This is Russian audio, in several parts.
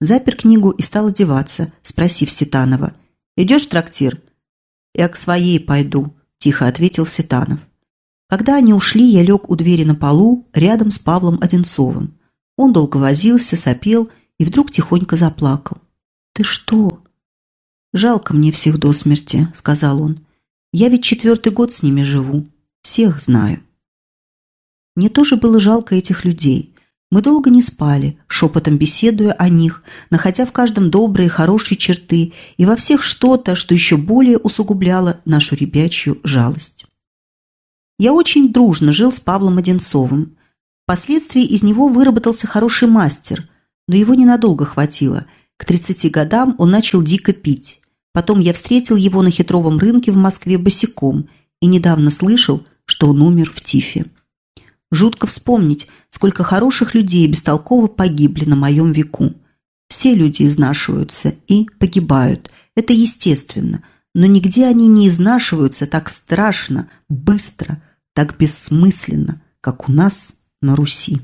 запер книгу и стал одеваться, спросив Ситанова. «Идешь в трактир?» «Я к своей пойду», – тихо ответил Ситанов. Когда они ушли, я лег у двери на полу, рядом с Павлом Одинцовым. Он долго возился, сопел и вдруг тихонько заплакал. «Ты что?» «Жалко мне всех до смерти», – сказал он. «Я ведь четвертый год с ними живу. Всех знаю». Мне тоже было жалко этих людей. Мы долго не спали, шепотом беседуя о них, находя в каждом добрые, хорошие черты и во всех что-то, что еще более усугубляло нашу ребячью жалость. Я очень дружно жил с Павлом Одинцовым. Впоследствии из него выработался хороший мастер, но его ненадолго хватило. К 30 годам он начал дико пить. Потом я встретил его на хитровом рынке в Москве босиком и недавно слышал, что он умер в тифе. Жутко вспомнить, сколько хороших людей бестолково погибли на моем веку. Все люди изнашиваются и погибают. Это естественно. Но нигде они не изнашиваются так страшно, быстро, так бессмысленно, как у нас на Руси.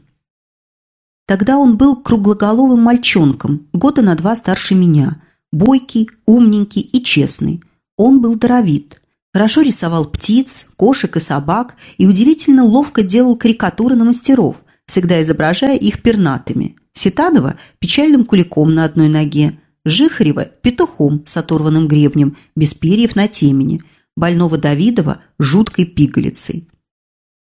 Тогда он был круглоголовым мальчонком, года на два старше меня, бойкий, умненький и честный. Он был даровит. Хорошо рисовал птиц, кошек и собак и удивительно ловко делал карикатуры на мастеров, всегда изображая их пернатыми. Ситанова – печальным куликом на одной ноге, Жихарева – петухом с оторванным гребнем, без перьев на темени, больного Давидова – жуткой пигалицей.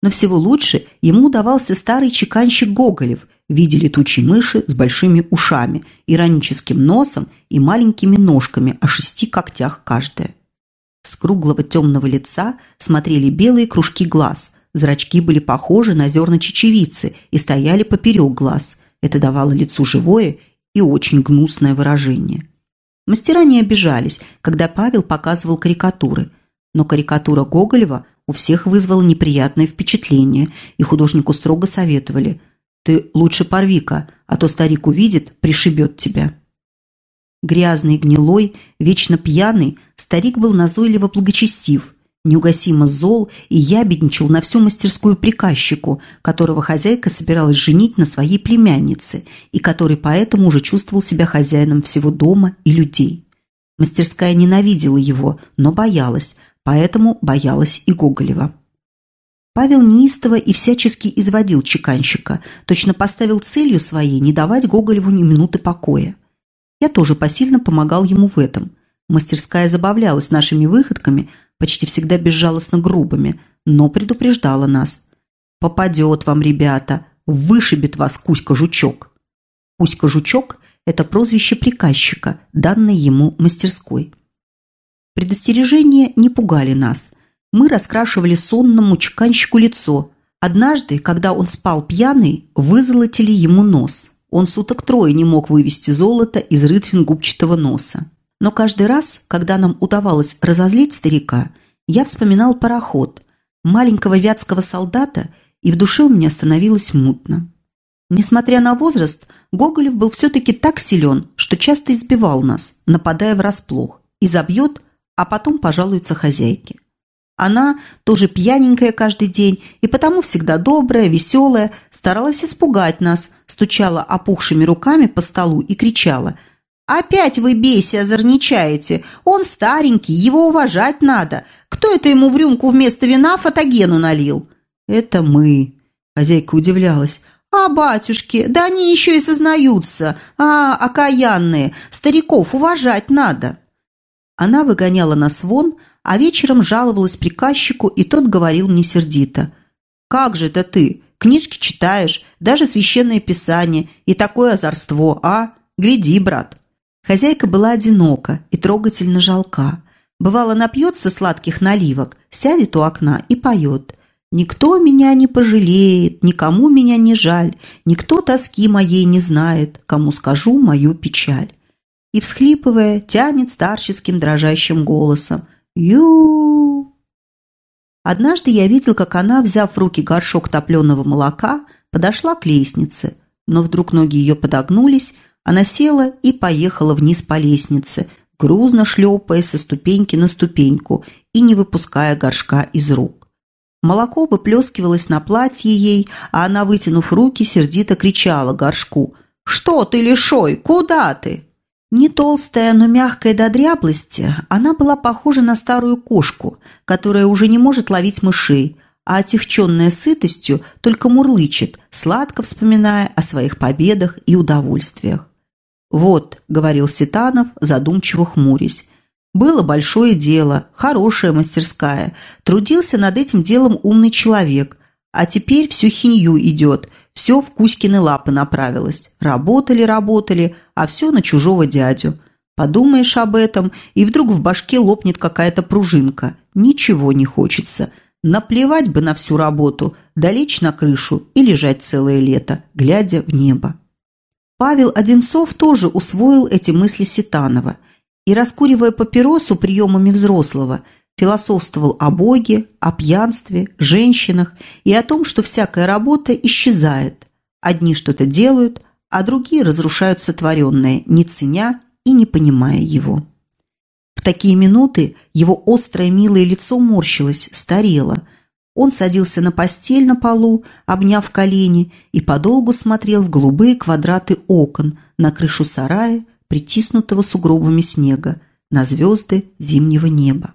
Но всего лучше ему удавался старый чеканщик Гоголев в виде летучей мыши с большими ушами, ироническим носом и маленькими ножками о шести когтях каждая. С круглого темного лица смотрели белые кружки глаз. Зрачки были похожи на зерна чечевицы и стояли поперек глаз. Это давало лицу живое и очень гнусное выражение. Мастера не обижались, когда Павел показывал карикатуры. Но карикатура Гоголева у всех вызвала неприятное впечатление, и художнику строго советовали «Ты лучше порви-ка, а то старик увидит, пришибет тебя». Грязный, гнилой, вечно пьяный, старик был назойливо благочестив, неугасимо зол и ябедничал на всю мастерскую приказчику, которого хозяйка собиралась женить на своей племяннице и который поэтому уже чувствовал себя хозяином всего дома и людей. Мастерская ненавидела его, но боялась, поэтому боялась и Гоголева. Павел неистово и всячески изводил чеканщика, точно поставил целью своей не давать Гоголеву ни минуты покоя. Я тоже посильно помогал ему в этом. Мастерская забавлялась нашими выходками, почти всегда безжалостно грубыми, но предупреждала нас. «Попадет вам, ребята, вышибет вас Кузька-жучок». Кузька-жучок – это прозвище приказчика, данное ему мастерской. Предостережения не пугали нас. Мы раскрашивали сонному чеканщику лицо. Однажды, когда он спал пьяный, вызолотили ему нос – он суток трое не мог вывести золото из рытвин губчатого носа. Но каждый раз, когда нам удавалось разозлить старика, я вспоминал пароход, маленького вятского солдата, и в душе у меня становилось мутно. Несмотря на возраст, Гоголев был все-таки так силен, что часто избивал нас, нападая врасплох, и забьет, а потом пожалуется хозяйке. Она, тоже пьяненькая каждый день и потому всегда добрая, веселая, старалась испугать нас, стучала опухшими руками по столу и кричала «Опять вы, бейся, озорничаете! Он старенький, его уважать надо! Кто это ему в рюмку вместо вина фотогену налил?» «Это мы!» Хозяйка удивлялась. «А, батюшки, да они еще и сознаются! А, окаянные! Стариков уважать надо!» Она выгоняла нас вон, а вечером жаловалась приказчику, и тот говорил мне сердито. «Как же это ты? Книжки читаешь, даже священное писание, и такое озорство, а? Гляди, брат!» Хозяйка была одинока и трогательно жалка. Бывало, напьется сладких наливок, сядет у окна и поет. «Никто меня не пожалеет, никому меня не жаль, никто тоски моей не знает, кому скажу мою печаль». И, всхлипывая, тянет старческим дрожащим голосом – ю Однажды я видел, как она, взяв в руки горшок топленого молока, подошла к лестнице, но вдруг ноги ее подогнулись, она села и поехала вниз по лестнице, грузно шлепая со ступеньки на ступеньку и не выпуская горшка из рук. Молоко выплескивалось на платье ей, а она, вытянув руки, сердито кричала горшку «Что ты, лишой? Куда ты?» Не толстая, но мягкая до дряблости, она была похожа на старую кошку, которая уже не может ловить мышей, а отягченная сытостью только мурлычет, сладко вспоминая о своих победах и удовольствиях. «Вот», — говорил Ситанов, задумчиво хмурясь, «было большое дело, хорошая мастерская, трудился над этим делом умный человек, а теперь всю хинью идет, все в Кузькины лапы направилось. Работали, работали, а все на чужого дядю. Подумаешь об этом, и вдруг в башке лопнет какая-то пружинка. Ничего не хочется. Наплевать бы на всю работу, долечь на крышу и лежать целое лето, глядя в небо. Павел Одинцов тоже усвоил эти мысли Ситанова и, раскуривая папиросу приемами взрослого, философствовал о Боге, о пьянстве, женщинах и о том, что всякая работа исчезает. Одни что-то делают, а другие разрушают сотворенное, не ценя и не понимая его. В такие минуты его острое милое лицо морщилось, старело. Он садился на постель на полу, обняв колени, и подолгу смотрел в голубые квадраты окон, на крышу сарая, притиснутого сугробами снега, на звезды зимнего неба.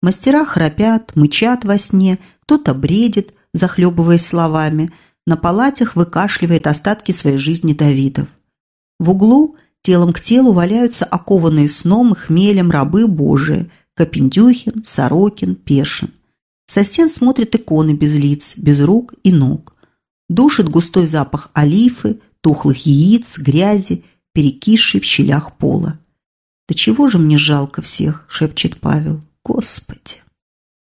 Мастера храпят, мычат во сне, кто-то бредит, захлебываясь словами, на палатях выкашливает остатки своей жизни Давидов. В углу телом к телу валяются окованные сном и хмелем рабы Божии – Копендюхин, Сорокин, Першин. Со стен смотрят иконы без лиц, без рук и ног. Душит густой запах олифы, тухлых яиц, грязи, перекисшей в щелях пола. «Да чего же мне жалко всех?» – шепчет Павел. Господи!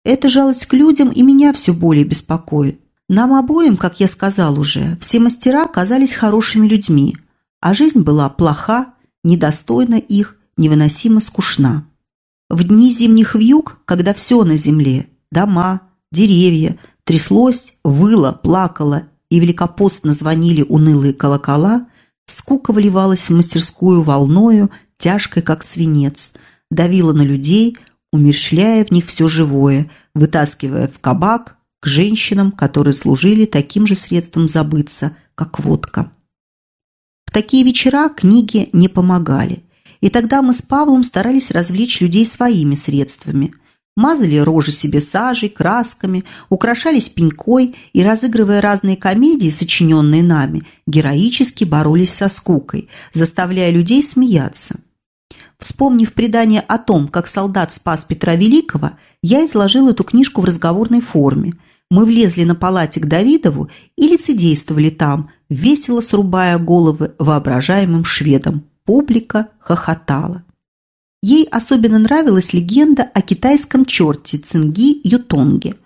Эта жалость к людям и меня все более беспокоит. Нам обоим, как я сказал уже, все мастера казались хорошими людьми, а жизнь была плоха, недостойна их, невыносимо скучна. В дни зимних вьюг, когда все на земле – дома, деревья – тряслось, выло, плакало и великопостно звонили унылые колокола, скука вливалась в мастерскую волною, тяжкой, как свинец, давила на людей – умерщвляя в них все живое, вытаскивая в кабак к женщинам, которые служили таким же средством забыться, как водка. В такие вечера книги не помогали, и тогда мы с Павлом старались развлечь людей своими средствами. Мазали рожи себе сажей, красками, украшались пенькой и, разыгрывая разные комедии, сочиненные нами, героически боролись со скукой, заставляя людей смеяться. Вспомнив предание о том, как солдат спас Петра Великого, я изложил эту книжку в разговорной форме. Мы влезли на палате к Давидову и лицедействовали там, весело срубая головы воображаемым шведам. Публика хохотала. Ей особенно нравилась легенда о китайском черте Цинги Ютонге.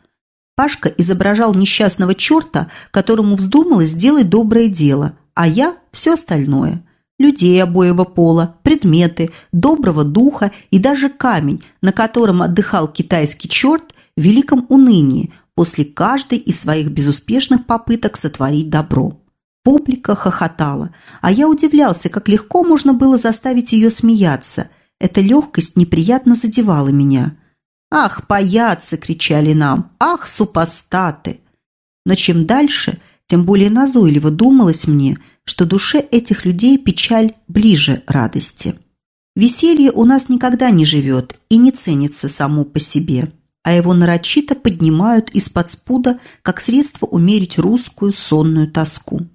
Пашка изображал несчастного черта, которому вздумалось сделать доброе дело, а я – все остальное – людей обоего пола, предметы, доброго духа и даже камень, на котором отдыхал китайский черт в великом унынии после каждой из своих безуспешных попыток сотворить добро. Публика хохотала, а я удивлялся, как легко можно было заставить ее смеяться. Эта легкость неприятно задевала меня. «Ах, паяцы!» – кричали нам. «Ах, супостаты!» Но чем дальше, тем более назойливо думалось мне – что душе этих людей печаль ближе радости. Веселье у нас никогда не живет и не ценится само по себе, а его нарочито поднимают из-под спуда как средство умерить русскую сонную тоску.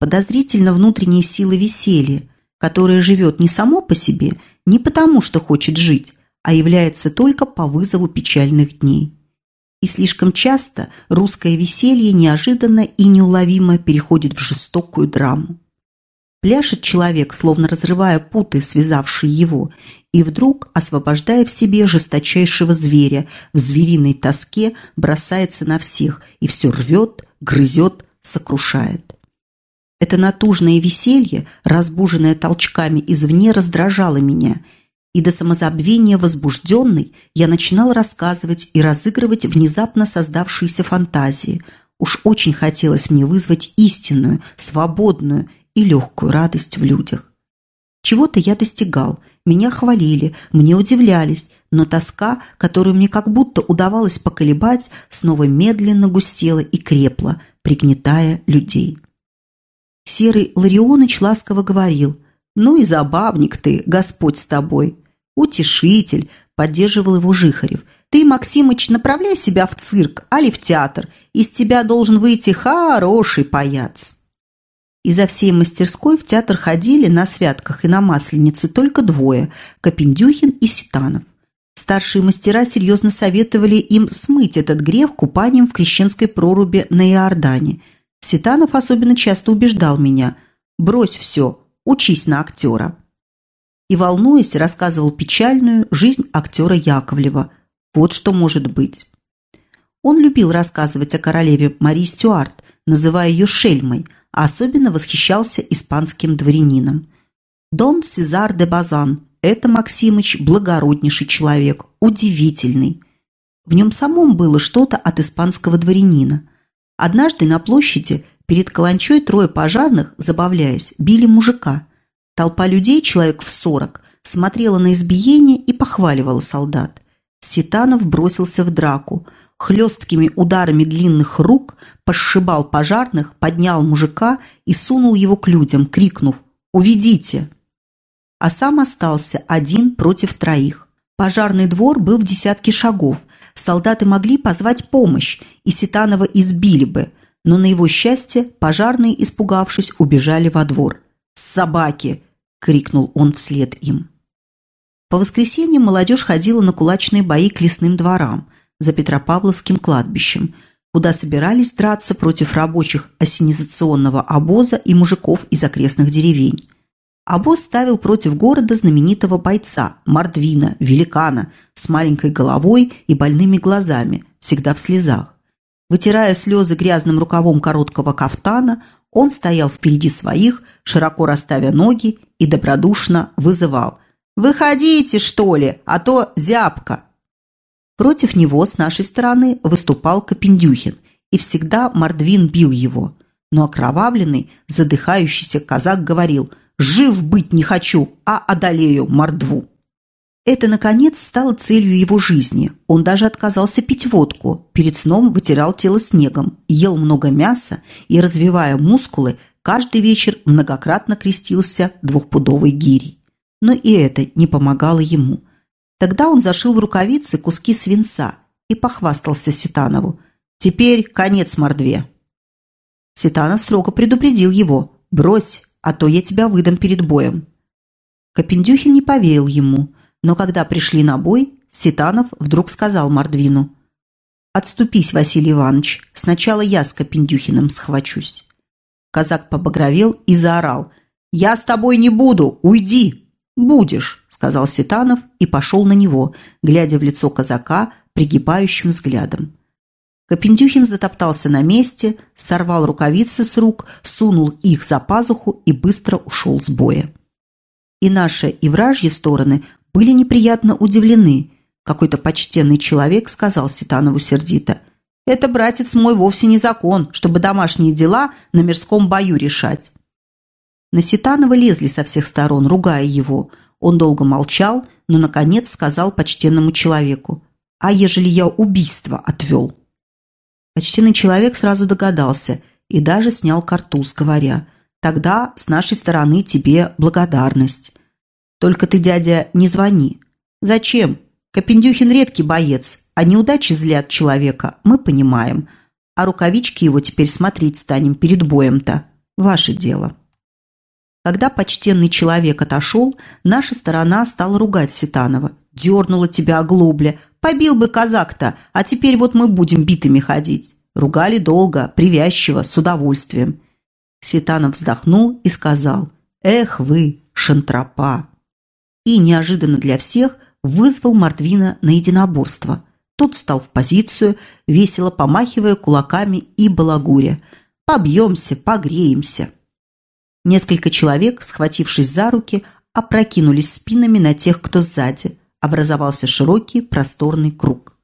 Подозрительно внутренние силы веселья, которое живет не само по себе, не потому что хочет жить, а является только по вызову печальных дней. И слишком часто русское веселье неожиданно и неуловимо переходит в жестокую драму. Пляшет человек, словно разрывая путы, связавшие его, и вдруг, освобождая в себе жесточайшего зверя, в звериной тоске бросается на всех и все рвет, грызет, сокрушает. Это натужное веселье, разбуженное толчками извне, раздражало меня – и до самозабвения возбужденный я начинал рассказывать и разыгрывать внезапно создавшиеся фантазии. Уж очень хотелось мне вызвать истинную, свободную и легкую радость в людях. Чего-то я достигал, меня хвалили, мне удивлялись, но тоска, которую мне как будто удавалось поколебать, снова медленно густела и крепла, пригнетая людей. Серый Ларионыч ласково говорил, «Ну и забавник ты, Господь с тобой!» «Утешитель!» – поддерживал его Жихарев. «Ты, Максимыч, направляй себя в цирк, али в театр. Из тебя должен выйти хороший паяц!» Изо всей мастерской в театр ходили на святках и на Масленице только двое – Копендюхин и Ситанов. Старшие мастера серьезно советовали им смыть этот грех купанием в крещенской проруби на Иордане. Ситанов особенно часто убеждал меня «брось все, учись на актера». И, волнуясь, рассказывал печальную жизнь актера Яковлева. Вот что может быть. Он любил рассказывать о королеве Марии Стюарт, называя ее шельмой – а особенно восхищался испанским дворянином. Дон Сезар де Базан – это Максимыч благороднейший человек, удивительный. В нем самом было что-то от испанского дворянина. Однажды на площади перед каланчой трое пожарных, забавляясь, били мужика. Толпа людей, человек в сорок, смотрела на избиение и похваливала солдат. Ситанов бросился в драку – хлесткими ударами длинных рук пошибал пожарных, поднял мужика и сунул его к людям, крикнув «Уведите!». А сам остался один против троих. Пожарный двор был в десятке шагов. Солдаты могли позвать помощь, и Ситанова избили бы, но на его счастье пожарные, испугавшись, убежали во двор. «Собаки!» – крикнул он вслед им. По воскресеньям молодежь ходила на кулачные бои к лесным дворам – за Петропавловским кладбищем, куда собирались драться против рабочих осенизационного обоза и мужиков из окрестных деревень. Обоз ставил против города знаменитого бойца, Мордвина, великана, с маленькой головой и больными глазами, всегда в слезах. Вытирая слезы грязным рукавом короткого кафтана, он стоял впереди своих, широко расставя ноги и добродушно вызывал «Выходите, что ли, а то зябко!» Против него с нашей стороны выступал Копендюхин, и всегда Мордвин бил его. Но окровавленный, задыхающийся казак говорил «Жив быть не хочу, а одолею мордву». Это, наконец, стало целью его жизни. Он даже отказался пить водку, перед сном вытирал тело снегом, ел много мяса и, развивая мускулы, каждый вечер многократно крестился двухпудовой гирей. Но и это не помогало ему. Тогда он зашил в рукавицы куски свинца и похвастался Ситанову. «Теперь конец мордве». Ситанов строго предупредил его. «Брось, а то я тебя выдам перед боем». Копендюхин не поверил ему, но когда пришли на бой, Ситанов вдруг сказал Мордвину. «Отступись, Василий Иванович, сначала я с Копендюхиным схвачусь». Казак побагровел и заорал. «Я с тобой не буду! Уйди!» «Будешь!» сказал Ситанов и пошел на него, глядя в лицо казака пригибающим взглядом. Копендюхин затоптался на месте, сорвал рукавицы с рук, сунул их за пазуху и быстро ушел с боя. И наши, и вражьи стороны были неприятно удивлены. Какой-то почтенный человек сказал Ситанову сердито. «Это, братец мой, вовсе не закон, чтобы домашние дела на мирском бою решать». На Ситанова лезли со всех сторон, ругая его – он долго молчал, но, наконец, сказал почтенному человеку. «А ежели я убийство отвел?» Почтенный человек сразу догадался и даже снял картуз, говоря, «Тогда с нашей стороны тебе благодарность. Только ты, дядя, не звони». «Зачем? Копендюхин редкий боец, а неудачи злят человека, мы понимаем. А рукавички его теперь смотреть станем перед боем-то. Ваше дело». Когда почтенный человек отошел, наша сторона стала ругать Ситанова. «Дернула тебя оглобля! Побил бы казак-то, а теперь вот мы будем битыми ходить!» Ругали долго, привязчиво, с удовольствием. Ситанов вздохнул и сказал «Эх вы, шантропа!» И неожиданно для всех вызвал Мартвина на единоборство. Тот встал в позицию, весело помахивая кулаками и балагуря. «Побьемся, погреемся!» Несколько человек, схватившись за руки, опрокинулись спинами на тех, кто сзади. Образовался широкий просторный круг.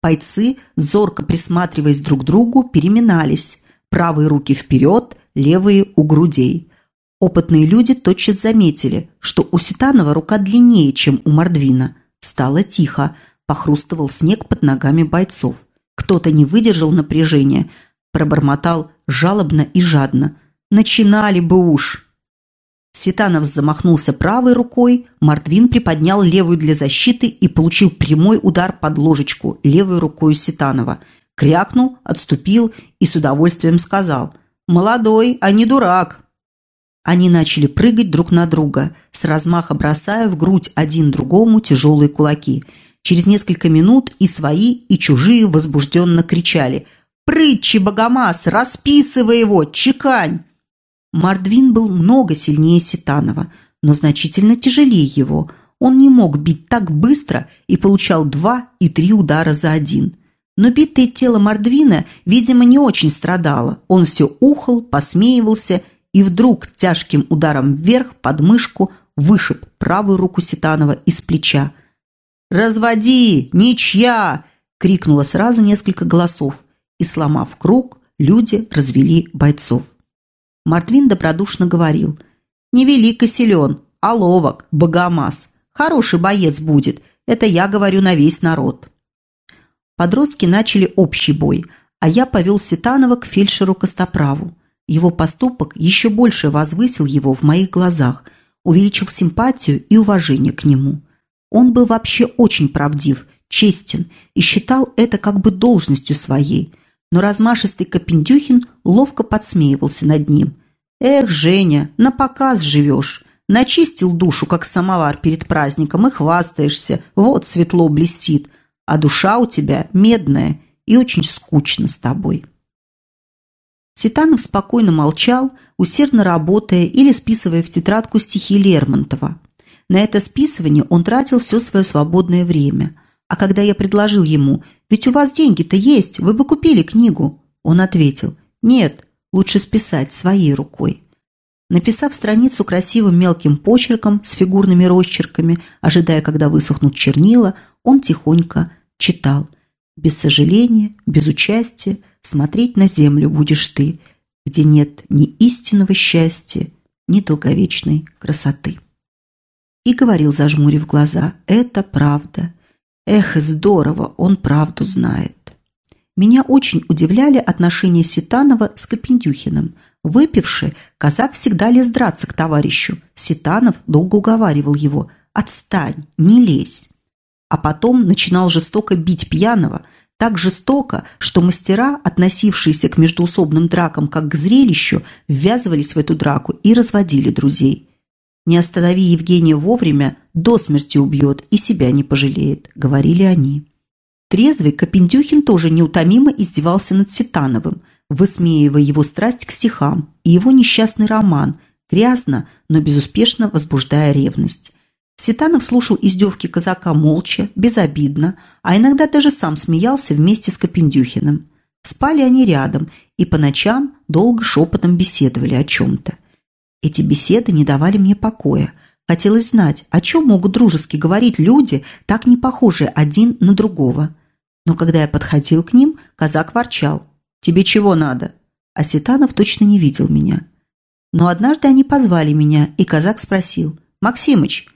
Бойцы, зорко присматриваясь друг к другу, переминались. Правые руки вперед, левые у грудей. Опытные люди тотчас заметили, что у Ситанова рука длиннее, чем у Мордвина. Стало тихо, похрустывал снег под ногами бойцов. Кто-то не выдержал напряжения, пробормотал жалобно и жадно. Начинали бы уж. Ситанов замахнулся правой рукой, Мартвин приподнял левую для защиты и получил прямой удар под ложечку левой рукой Ситанова. Крякнул, отступил и с удовольствием сказал «Молодой, а не дурак». Они начали прыгать друг на друга, с размаха бросая в грудь один другому тяжелые кулаки. Через несколько минут и свои, и чужие возбужденно кричали «Прытчи, Богомаз, расписывай его, чекань!» Мардвин был много сильнее Ситанова, но значительно тяжелее его. Он не мог бить так быстро и получал два и три удара за один. Но битое тело Мардвина, видимо, не очень страдало. Он все ухал, посмеивался и вдруг тяжким ударом вверх под мышку вышиб правую руку Ситанова из плеча. «Разводи! Ничья!» – крикнуло сразу несколько голосов, и, сломав круг, люди развели бойцов. Мартвин добродушно говорил. «Невелико силен, а ловок, богомаз. Хороший боец будет, это я говорю на весь народ». Подростки начали общий бой, а я повел Ситанова к фельдшеру Костоправу. Его поступок еще больше возвысил его в моих глазах, увеличил симпатию и уважение к нему. Он был вообще очень правдив, честен и считал это как бы должностью своей – но размашистый Копендюхин ловко подсмеивался над ним. «Эх, Женя, на показ живешь. Начистил душу, как самовар перед праздником, и хвастаешься. Вот светло блестит. А душа у тебя медная и очень скучно с тобой». Ситанов спокойно молчал, усердно работая или списывая в тетрадку стихи Лермонтова. На это списывание он тратил все свое свободное время – а когда я предложил ему, ведь у вас деньги-то есть, вы бы купили книгу, он ответил, нет, лучше списать своей рукой. Написав страницу красивым мелким почерком с фигурными росчерками, ожидая, когда высохнут чернила, он тихонько читал. «Без сожаления, без участия, смотреть на землю будешь ты, где нет ни истинного счастья, ни долговечной красоты». И говорил, зажмурив глаза, «Это правда». Эх, здорово, он правду знает. Меня очень удивляли отношения Ситанова с Копендюхиным. Выпивший, казак всегда лез драться к товарищу. Ситанов долго уговаривал его «Отстань, не лезь». А потом начинал жестоко бить пьяного, так жестоко, что мастера, относившиеся к междуусобным дракам как к зрелищу, ввязывались в эту драку и разводили друзей. Не останови Евгения вовремя, до смерти убьет и себя не пожалеет», – говорили они. Трезвый Копендюхин тоже неутомимо издевался над Ситановым, высмеивая его страсть к стихам и его несчастный роман, грязно, но безуспешно возбуждая ревность. Ситанов слушал издевки казака молча, безобидно, а иногда даже сам смеялся вместе с Копендюхиным. Спали они рядом и по ночам долго шепотом беседовали о чем-то. Эти беседы не давали мне покоя. Хотелось знать, о чем могут дружески говорить люди, так не похожие один на другого. Но когда я подходил к ним, казак ворчал. «Тебе чего надо?» А Ситанов точно не видел меня. Но однажды они позвали меня, и казак спросил. «Максимыч,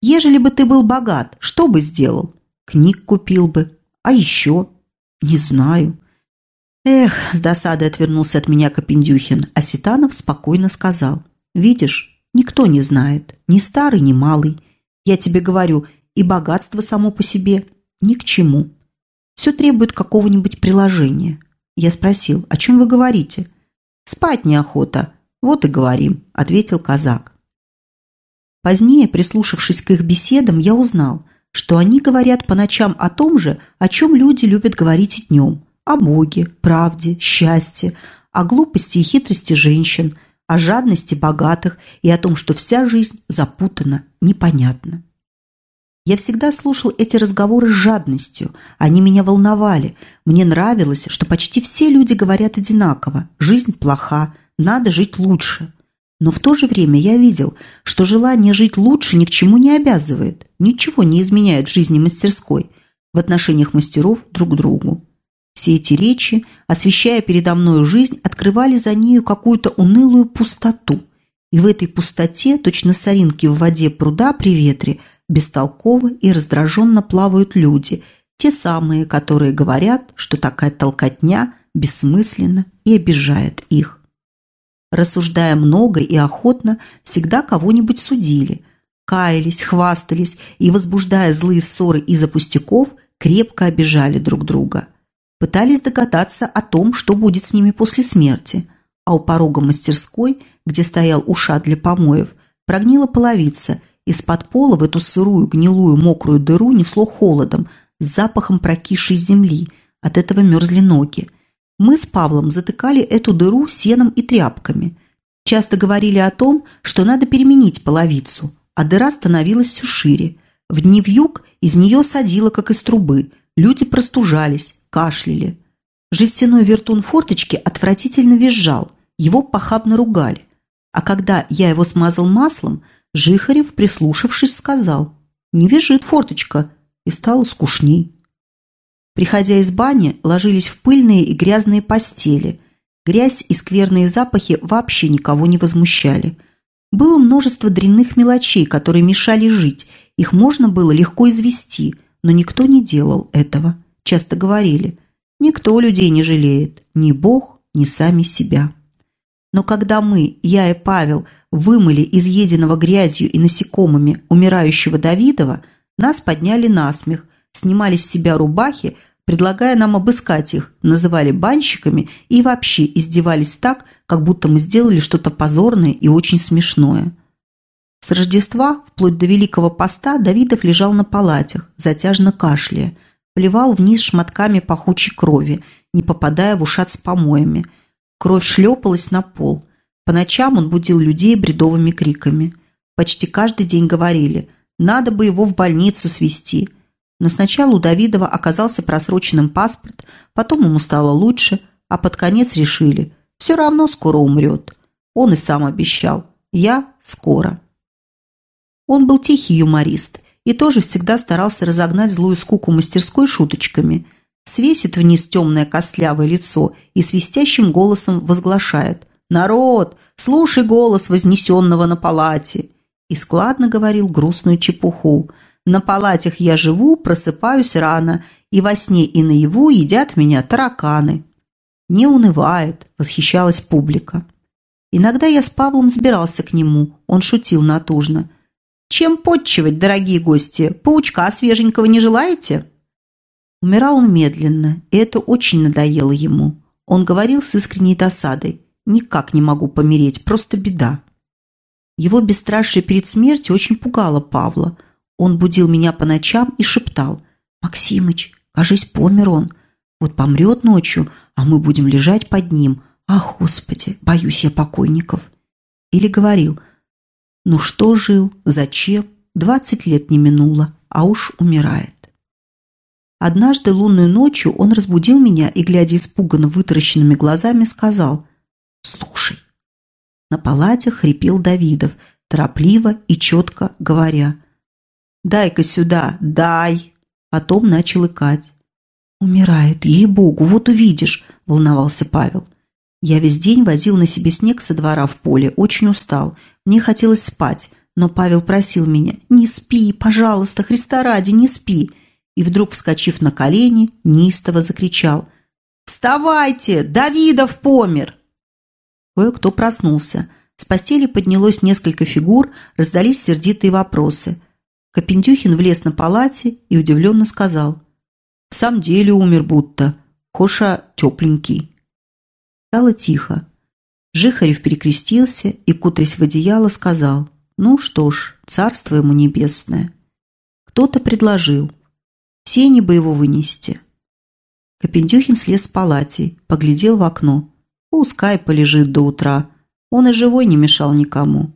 ежели бы ты был богат, что бы сделал?» «Книг купил бы. А еще?» «Не знаю». Эх, с досадой отвернулся от меня Копендюхин, а Ситанов спокойно сказал. Видишь, никто не знает, ни старый, ни малый. Я тебе говорю, и богатство само по себе ни к чему. Все требует какого-нибудь приложения. Я спросил, о чем вы говорите? Спать неохота. Вот и говорим, ответил казак. Позднее, прислушавшись к их беседам, я узнал, что они говорят по ночам о том же, о чем люди любят говорить и днем. О Боге, правде, счастье, о глупости и хитрости женщин – о жадности богатых и о том, что вся жизнь запутана, непонятна. Я всегда слушал эти разговоры с жадностью. Они меня волновали. Мне нравилось, что почти все люди говорят одинаково. Жизнь плоха, надо жить лучше. Но в то же время я видел, что желание жить лучше ни к чему не обязывает, ничего не изменяет в жизни мастерской, в отношениях мастеров друг к другу. Все эти речи, освещая передо мною жизнь, открывали за нею какую-то унылую пустоту. И в этой пустоте, точно соринки в воде пруда при ветре, бестолково и раздраженно плавают люди, те самые, которые говорят, что такая толкотня бессмысленна и обижает их. Рассуждая много и охотно, всегда кого-нибудь судили. Каялись, хвастались и, возбуждая злые ссоры из-за пустяков, крепко обижали друг друга. Пытались догадаться о том, что будет с ними после смерти. А у порога мастерской, где стоял ушат для помоев, прогнила половица. Из-под пола в эту сырую, гнилую, мокрую дыру несло холодом, с запахом прокисшей земли. От этого мерзли ноги. Мы с Павлом затыкали эту дыру сеном и тряпками. Часто говорили о том, что надо переменить половицу, а дыра становилась все шире. В дни вьюг из нее садило, как из трубы. Люди простужались, кашляли. Жестяной вертун форточки отвратительно визжал, его похабно ругали. А когда я его смазал маслом, Жихарев, прислушавшись, сказал «Не визжит форточка», и стало скучней. Приходя из бани, ложились в пыльные и грязные постели. Грязь и скверные запахи вообще никого не возмущали. Было множество дрянных мелочей, которые мешали жить. Их можно было легко извести, но никто не делал этого. Часто говорили, никто людей не жалеет, ни Бог, ни сами себя. Но когда мы, я и Павел, вымыли изъеденного грязью и насекомыми умирающего Давидова, нас подняли на смех, снимали с себя рубахи, предлагая нам обыскать их, называли банщиками и вообще издевались так, как будто мы сделали что-то позорное и очень смешное. С Рождества, вплоть до Великого Поста, Давидов лежал на палатях, затяжно кашляя, плевал вниз шматками пахучей крови, не попадая в ушат с помоями. Кровь шлепалась на пол. По ночам он будил людей бредовыми криками. Почти каждый день говорили «надо бы его в больницу свести», но сначала у Давидова оказался просроченным паспорт, потом ему стало лучше, а под конец решили, все равно скоро умрет. Он и сам обещал, я скоро. Он был тихий юморист и тоже всегда старался разогнать злую скуку мастерской шуточками. Свесит вниз темное костлявое лицо и свистящим голосом возглашает «Народ, слушай голос вознесенного на палате!» и складно говорил грустную чепуху – на палатях я живу, просыпаюсь рано, и во сне и наяву едят меня тараканы. Не унывает, восхищалась публика. Иногда я с Павлом сбирался к нему, он шутил натужно. «Чем подчивать, дорогие гости? Паучка свеженького не желаете?» Умирал он медленно, и это очень надоело ему. Он говорил с искренней досадой. «Никак не могу помереть, просто беда». Его бесстрашие перед смертью очень пугало Павла – он будил меня по ночам и шептал. «Максимыч, кажись, помер он. Вот помрет ночью, а мы будем лежать под ним. Ах, Господи, боюсь я покойников». Или говорил. «Ну что жил? Зачем? Двадцать лет не минуло, а уж умирает». Однажды лунную ночью он разбудил меня и, глядя испуганно вытаращенными глазами, сказал «Слушай». На палате хрипел Давидов, торопливо и четко говоря – Дай-ка сюда, дай!» Потом начал икать. «Умирает, ей-богу, вот увидишь!» – волновался Павел. Я весь день возил на себе снег со двора в поле, очень устал. Мне хотелось спать, но Павел просил меня «Не спи, пожалуйста, Христа ради, не спи!» И вдруг, вскочив на колени, неистово закричал «Вставайте! Давидов помер!» Кое-кто проснулся. С постели поднялось несколько фигур, раздались сердитые вопросы – Копендюхин влез на палате и удивленно сказал. «В самом деле умер будто. Коша тепленький». Стало тихо. Жихарев перекрестился и, кутаясь в одеяло, сказал. «Ну что ж, царство ему небесное». Кто-то предложил. Все не бы его вынести. Копендюхин слез с палати, поглядел в окно. Пускай полежит до утра. Он и живой не мешал никому.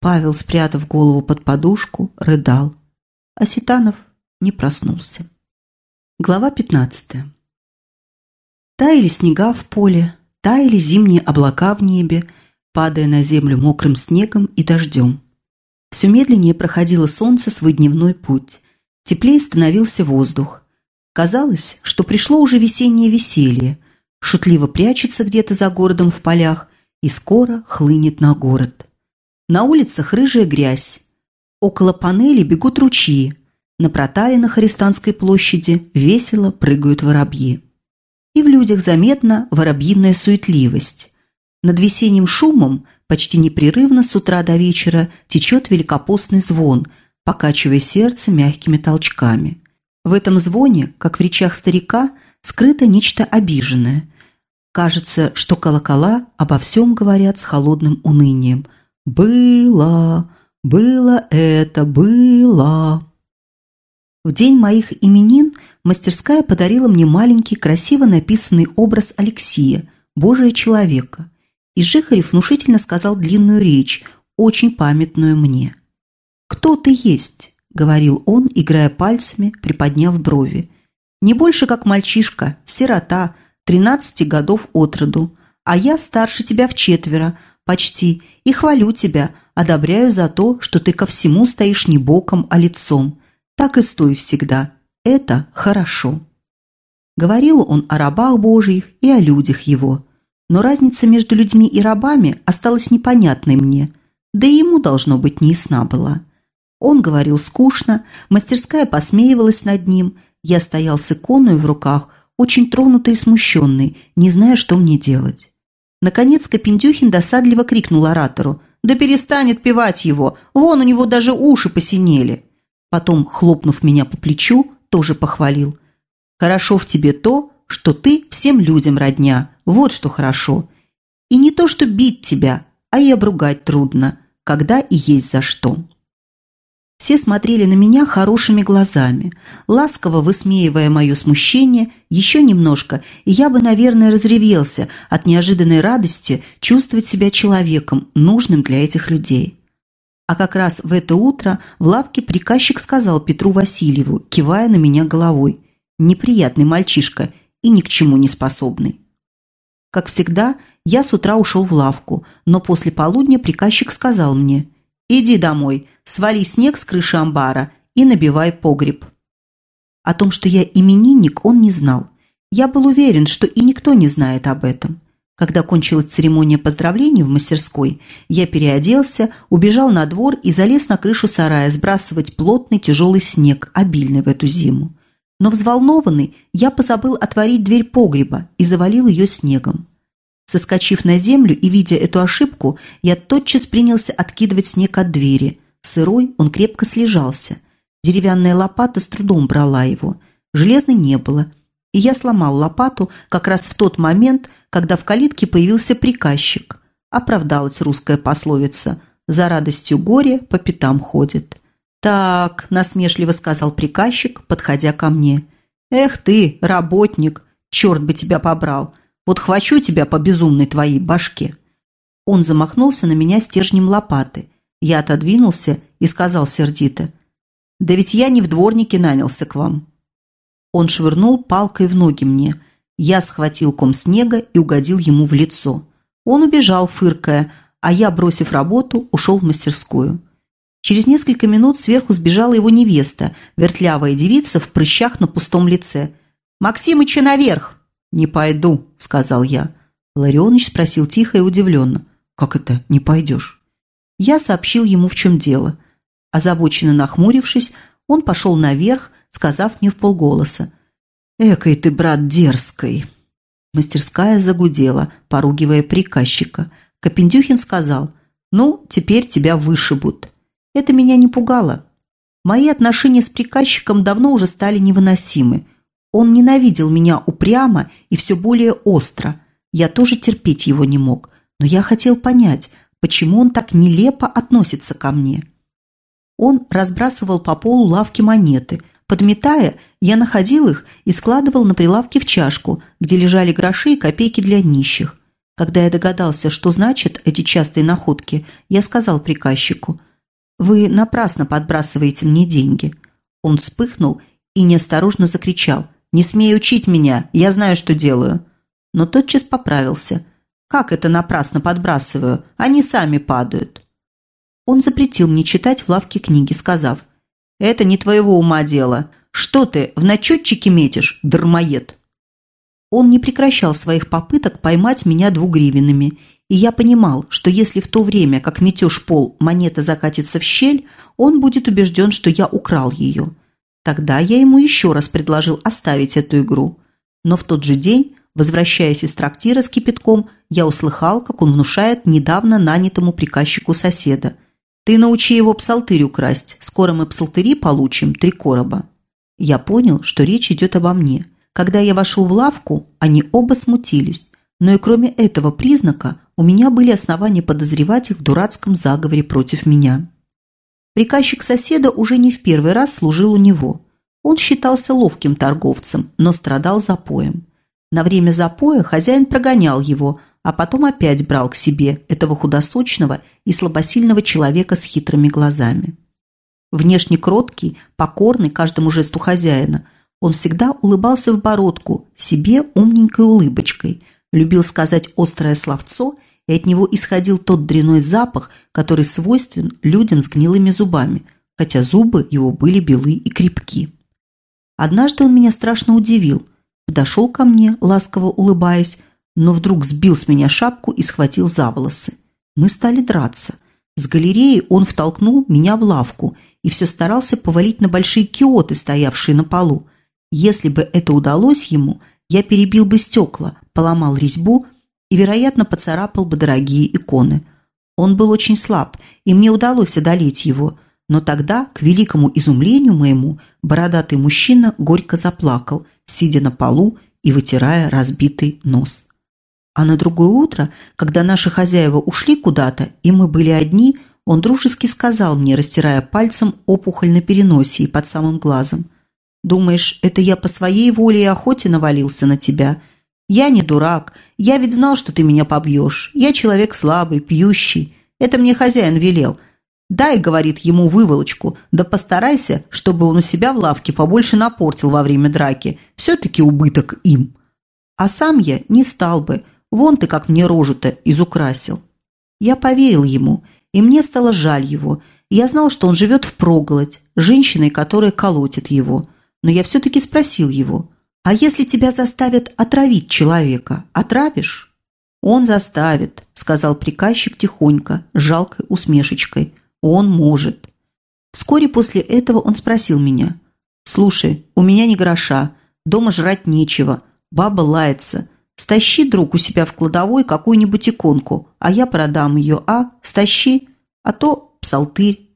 Павел, спрятав голову под подушку, рыдал. А Ситанов не проснулся. Глава 15. Таяли снега в поле, таяли зимние облака в небе, падая на землю мокрым снегом и дождем. Все медленнее проходило солнце свой дневной путь. Теплее становился воздух. Казалось, что пришло уже весеннее веселье. Шутливо прячется где-то за городом в полях и скоро хлынет на город. На улицах рыжая грязь. Около панели бегут ручьи. На проталинах Арестанской площади весело прыгают воробьи. И в людях заметна воробьиная суетливость. Над весенним шумом почти непрерывно с утра до вечера течет великопостный звон, покачивая сердце мягкими толчками. В этом звоне, как в речах старика, скрыто нечто обиженное. Кажется, что колокола обо всем говорят с холодным унынием. «Было, было это, было». В день моих именин мастерская подарила мне маленький, красиво написанный образ Алексея, Божия человека. И Жихарев внушительно сказал длинную речь, очень памятную мне. «Кто ты есть?» – говорил он, играя пальцами, приподняв брови. «Не больше, как мальчишка, сирота, тринадцати годов от роду, а я старше тебя в четверо, почти, и хвалю тебя, одобряю за то, что ты ко всему стоишь не боком, а лицом так и стой всегда. Это хорошо». Говорил он о рабах Божьих и о людях его. Но разница между людьми и рабами осталась непонятной мне, да и ему, должно быть, не ясна была. Он говорил скучно, мастерская посмеивалась над ним, я стоял с иконой в руках, очень тронутый и смущенный, не зная, что мне делать. Наконец Копендюхин досадливо крикнул оратору, «Да перестанет певать его, вон у него даже уши посинели!» Потом, хлопнув меня по плечу, тоже похвалил. «Хорошо в тебе то, что ты всем людям родня. Вот что хорошо. И не то, что бить тебя, а и обругать трудно, когда и есть за что». Все смотрели на меня хорошими глазами, ласково высмеивая мое смущение еще немножко, и я бы, наверное, разревелся от неожиданной радости чувствовать себя человеком, нужным для этих людей. А как раз в это утро в лавке приказчик сказал Петру Васильеву, кивая на меня головой, «Неприятный мальчишка и ни к чему не способный». Как всегда, я с утра ушел в лавку, но после полудня приказчик сказал мне, «Иди домой, свали снег с крыши амбара и набивай погреб». О том, что я именинник, он не знал. Я был уверен, что и никто не знает об этом. Когда кончилась церемония поздравлений в мастерской, я переоделся, убежал на двор и залез на крышу сарая сбрасывать плотный тяжелый снег, обильный в эту зиму. Но взволнованный, я позабыл отворить дверь погреба и завалил ее снегом. Соскочив на землю и видя эту ошибку, я тотчас принялся откидывать снег от двери. Сырой он крепко слежался. Деревянная лопата с трудом брала его. Железной не было – и я сломал лопату как раз в тот момент, когда в калитке появился приказчик. Оправдалась русская пословица «За радостью горе по пятам ходит». «Так», – насмешливо сказал приказчик, подходя ко мне. «Эх ты, работник, черт бы тебя побрал! Вот хвачу тебя по безумной твоей башке!» Он замахнулся на меня стержнем лопаты. Я отодвинулся и сказал сердито. «Да ведь я не в дворнике нанялся к вам. Он швырнул палкой в ноги мне. Я схватил ком снега и угодил ему в лицо. Он убежал, фыркая, а я, бросив работу, ушел в мастерскую. Через несколько минут сверху сбежала его невеста, вертлявая девица в прыщах на пустом лице. «Максимыча наверх!» «Не пойду», — сказал я. Ларионыч спросил тихо и удивленно. «Как это не пойдешь?» Я сообщил ему, в чем дело. Озабоченно нахмурившись, он пошел наверх, сказав мне в полголоса. «Экой ты, брат, дерзкой!» Мастерская загудела, поругивая приказчика. Копендюхин сказал, «Ну, теперь тебя вышибут». Это меня не пугало. Мои отношения с приказчиком давно уже стали невыносимы. Он ненавидел меня упрямо и все более остро. Я тоже терпеть его не мог, но я хотел понять, почему он так нелепо относится ко мне. Он разбрасывал по полу лавки монеты, Подметая, я находил их и складывал на прилавке в чашку, где лежали гроши и копейки для нищих. Когда я догадался, что значат эти частые находки, я сказал приказчику, «Вы напрасно подбрасываете мне деньги». Он вспыхнул и неосторожно закричал, «Не смей учить меня, я знаю, что делаю». Но тотчас поправился. «Как это напрасно подбрасываю? Они сами падают». Он запретил мне читать в лавке книги, сказав, это не твоего ума дело. Что ты, в начетчике метишь, дармоед?» Он не прекращал своих попыток поймать меня двугривенными, и я понимал, что если в то время, как метешь пол, монета закатится в щель, он будет убежден, что я украл ее. Тогда я ему еще раз предложил оставить эту игру. Но в тот же день, возвращаясь из трактира с кипятком, я услыхал, как он внушает недавно нанятому приказчику соседа. «Ты научи его псалтырь украсть, скоро мы псалтыри получим, три короба». Я понял, что речь идет обо мне. Когда я вошел в лавку, они оба смутились, но и кроме этого признака у меня были основания подозревать их в дурацком заговоре против меня. Приказчик соседа уже не в первый раз служил у него. Он считался ловким торговцем, но страдал запоем. На время запоя хозяин прогонял его, а потом опять брал к себе этого худосочного и слабосильного человека с хитрыми глазами. Внешне кроткий, покорный каждому жесту хозяина, он всегда улыбался в бородку, себе умненькой улыбочкой, любил сказать острое словцо, и от него исходил тот дряной запах, который свойствен людям с гнилыми зубами, хотя зубы его были белы и крепки. Однажды он меня страшно удивил, подошел ко мне, ласково улыбаясь, но вдруг сбил с меня шапку и схватил за волосы. Мы стали драться. С галереи он втолкнул меня в лавку и все старался повалить на большие киоты, стоявшие на полу. Если бы это удалось ему, я перебил бы стекла, поломал резьбу и, вероятно, поцарапал бы дорогие иконы. Он был очень слаб, и мне удалось одолеть его, но тогда, к великому изумлению моему, бородатый мужчина горько заплакал, сидя на полу и вытирая разбитый нос. А на другое утро, когда наши хозяева ушли куда-то, и мы были одни, он дружески сказал мне, растирая пальцем опухоль на переносе и под самым глазом – Думаешь, это я по своей воле и охоте навалился на тебя? Я не дурак. Я ведь знал, что ты меня побьешь. Я человек слабый, пьющий. Это мне хозяин велел. Дай, говорит ему, выволочку, да постарайся, чтобы он у себя в лавке побольше напортил во время драки. Все-таки убыток им. А сам я не стал бы. Вон ты как мне рожу-то изукрасил. Я поверил ему, и мне стало жаль его. Я знал, что он живет в проголодь, женщиной, которая колотит его но я все-таки спросил его, «А если тебя заставят отравить человека, отравишь?» «Он заставит», – сказал приказчик тихонько, жалкой усмешечкой. «Он может». Вскоре после этого он спросил меня, «Слушай, у меня не гроша, дома жрать нечего, баба лается. Стащи, друг, у себя в кладовой какую-нибудь иконку, а я продам ее, а? Стащи, а то псалтырь».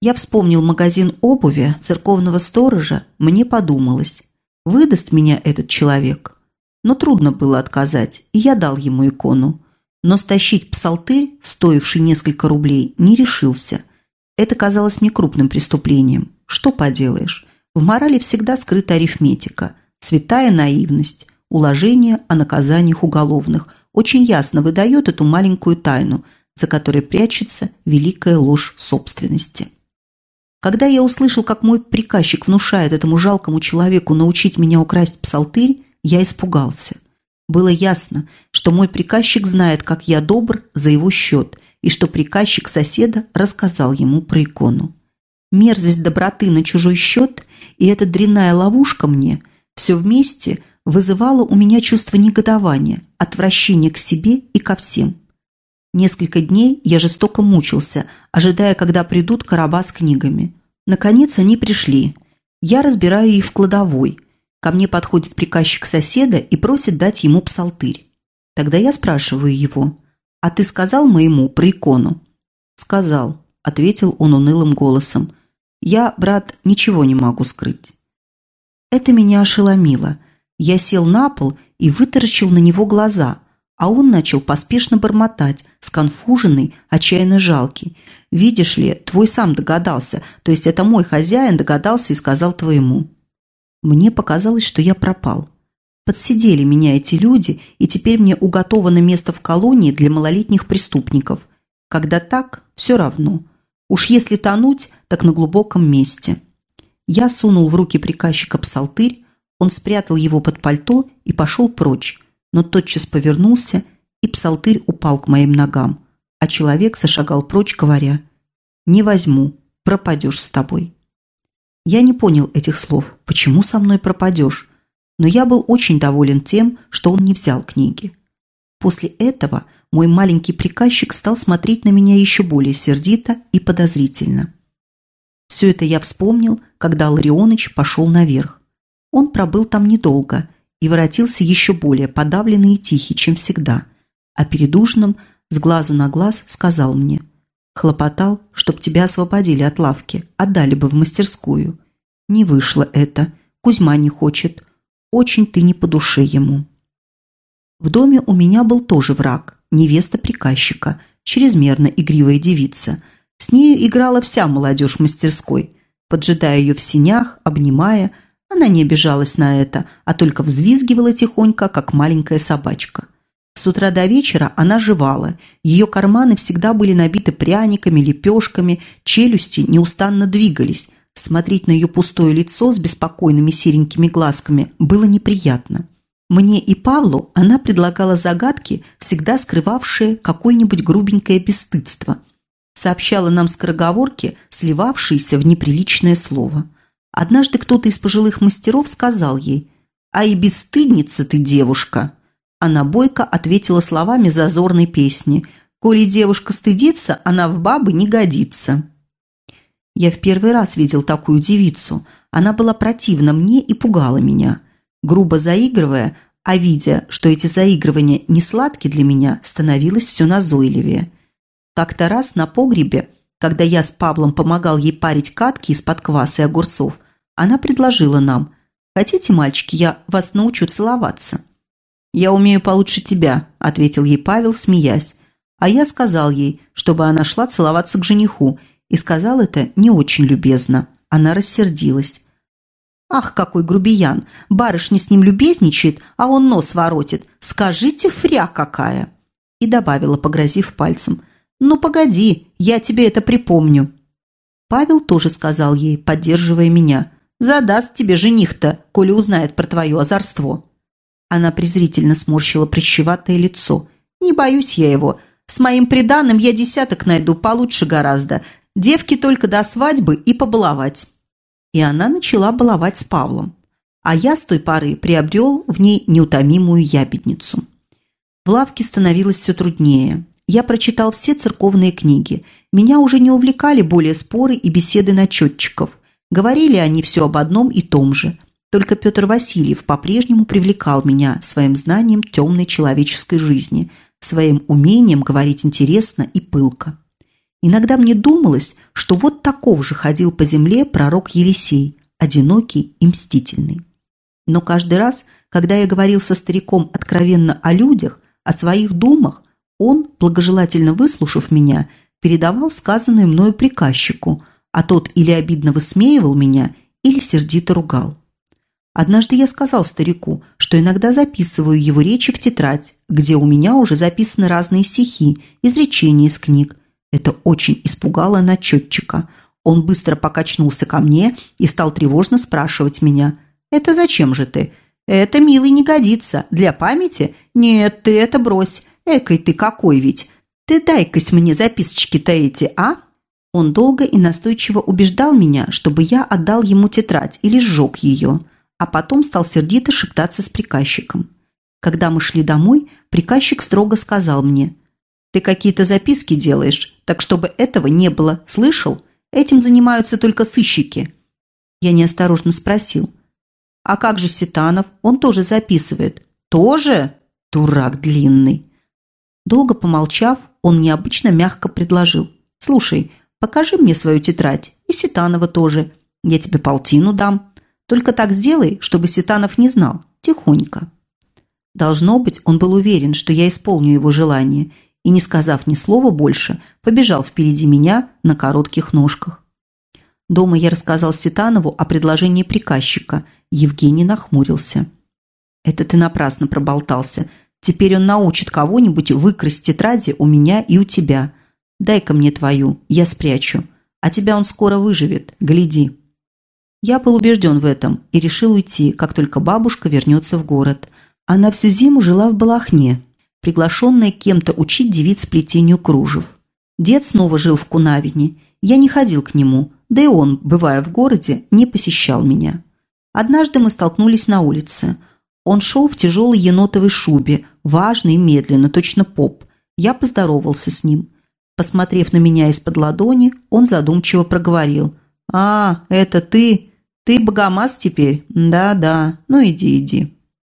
Я вспомнил магазин обуви церковного сторожа, мне подумалось, выдаст меня этот человек. Но трудно было отказать, и я дал ему икону. Но стащить псалтырь, стоивший несколько рублей, не решился. Это казалось мне крупным преступлением. Что поделаешь? В морали всегда скрыта арифметика, святая наивность, уложение о наказаниях уголовных очень ясно выдает эту маленькую тайну, за которой прячется великая ложь собственности. Когда я услышал, как мой приказчик внушает этому жалкому человеку научить меня украсть псалтырь, я испугался. Было ясно, что мой приказчик знает, как я добр за его счет, и что приказчик соседа рассказал ему про икону. Мерзость доброты на чужой счет и эта дрянная ловушка мне все вместе вызывало у меня чувство негодования, отвращения к себе и ко всем. Несколько дней я жестоко мучился, ожидая, когда придут короба с книгами. Наконец они пришли. Я разбираю их в кладовой. Ко мне подходит приказчик соседа и просит дать ему псалтырь. Тогда я спрашиваю его, «А ты сказал моему про икону?» «Сказал», – ответил он унылым голосом. «Я, брат, ничего не могу скрыть». Это меня ошеломило. Я сел на пол и вытаращил на него глаза – а он начал поспешно бормотать, сконфуженный, отчаянно жалкий. «Видишь ли, твой сам догадался, то есть это мой хозяин догадался и сказал твоему». Мне показалось, что я пропал. Подсидели меня эти люди, и теперь мне уготовано место в колонии для малолетних преступников. Когда так, все равно. Уж если тонуть, так на глубоком месте. Я сунул в руки приказчика псалтырь, он спрятал его под пальто и пошел прочь, но тотчас повернулся, и псалтырь упал к моим ногам, а человек зашагал прочь, говоря «Не возьму, пропадешь с тобой». Я не понял этих слов, почему со мной пропадешь, но я был очень доволен тем, что он не взял книги. После этого мой маленький приказчик стал смотреть на меня еще более сердито и подозрительно. Все это я вспомнил, когда Ларионыч пошел наверх. Он пробыл там недолго – и воротился еще более подавленный и тихий, чем всегда. а перед ужином с глазу на глаз сказал мне. Хлопотал, чтоб тебя освободили от лавки, отдали бы в мастерскую. Не вышло это. Кузьма не хочет. Очень ты не по душе ему. В доме у меня был тоже враг, невеста приказчика, чрезмерно игривая девица. С нею играла вся молодежь мастерской. Поджидая ее в синях, обнимая, она не обижалась на это, а только взвизгивала тихонько, как маленькая собачка. С утра до вечера она жевала. Ее карманы всегда были набиты пряниками, лепешками, челюсти неустанно двигались. Смотреть на ее пустое лицо с беспокойными серенькими глазками было неприятно. Мне и Павлу она предлагала загадки, всегда скрывавшие какое-нибудь грубенькое бесстыдство. Сообщала нам скороговорки, сливавшиеся в неприличное слово – Однажды кто-то из пожилых мастеров сказал ей «А и бесстыдница ты, девушка!» Она бойко ответила словами зазорной песни «Коли девушка стыдится, она в бабы не годится». Я в первый раз видел такую девицу. Она была противна мне и пугала меня. Грубо заигрывая, а видя, что эти заигрывания не сладкие для меня, становилось все назойливее. Как-то раз на погребе когда я с Павлом помогал ей парить катки из-под кваса и огурцов, она предложила нам «Хотите, мальчики, я вас научу целоваться?» «Я умею получше тебя», – ответил ей Павел, смеясь. А я сказал ей, чтобы она шла целоваться к жениху, и сказал это не очень любезно. Она рассердилась. «Ах, какой грубиян! Барышня с ним любезничает, а он нос воротит. Скажите, фря какая!» И добавила, погрозив пальцем. «Ну, погоди, я тебе это припомню». Павел тоже сказал ей, поддерживая меня. «Задаст тебе жених-то, коли узнает про твое озорство». Она презрительно сморщила прищеватое лицо. «Не боюсь я его. С моим приданным я десяток найду получше гораздо. Девки только до свадьбы и побаловать». И она начала баловать с Павлом. А я с той поры приобрел в ней неутомимую ябедницу. В лавке становилось все труднее. Я прочитал все церковные книги. Меня уже не увлекали более споры и беседы начетчиков. Говорили они все об одном и том же. Только Петр Васильев по-прежнему привлекал меня своим знанием темной человеческой жизни, своим умением говорить интересно и пылко. Иногда мне думалось, что вот таков же ходил по земле пророк Елисей, одинокий и мстительный. Но каждый раз, когда я говорил со стариком откровенно о людях, о своих думах, он, благожелательно выслушав меня, передавал сказанное мною приказчику, а тот или обидно высмеивал меня, или сердито ругал. Однажды я сказал старику, что иногда записываю его речи в тетрадь, где у меня уже записаны разные стихи, изречения из книг. Это очень испугало начетчика. Он быстро покачнулся ко мне и стал тревожно спрашивать меня. «Это зачем же ты?» «Это, милый, не годится. Для памяти? Нет, ты это брось. Экой ты какой ведь! Ты дай-кась мне записочки-то эти, а?» Он долго и настойчиво убеждал меня, чтобы я отдал ему тетрадь или сжег ее, а потом стал сердито шептаться с приказчиком. Когда мы шли домой, приказчик строго сказал мне, «Ты какие-то записки делаешь, так чтобы этого не было, слышал? Этим занимаются только сыщики». Я неосторожно спросил, «А как же Ситанов? Он тоже записывает». «Тоже? Дурак длинный». Долго помолчав, он необычно мягко предложил. «Слушай, покажи мне свою тетрадь, и Ситанова тоже. Я тебе полтину дам. Только так сделай, чтобы Ситанов не знал. Тихонько». Должно быть, он был уверен, что я исполню его желание, и, не сказав ни слова больше, побежал впереди меня на коротких ножках. Дома я рассказал Ситанову о предложении приказчика. Евгений нахмурился. «Это ты напрасно проболтался. Теперь он научит кого-нибудь выкрасть тетради у меня и у тебя. Дай-ка мне твою, я спрячу. А тебя он скоро выживет, гляди». Я был убежден в этом и решил уйти, как только бабушка вернется в город. Она всю зиму жила в Балахне, приглашенная кем-то учить девиц плетению кружев. Дед снова жил в Кунавине. Я не ходил к нему, да и он, бывая в городе, не посещал меня. Однажды мы столкнулись на улице – он шел в тяжелой енотовой шубе, важно и медленно, точно поп. Я поздоровался с ним. Посмотрев на меня из-под ладони, он задумчиво проговорил. «А, это ты? Ты богомаз теперь? Да-да, ну иди, иди».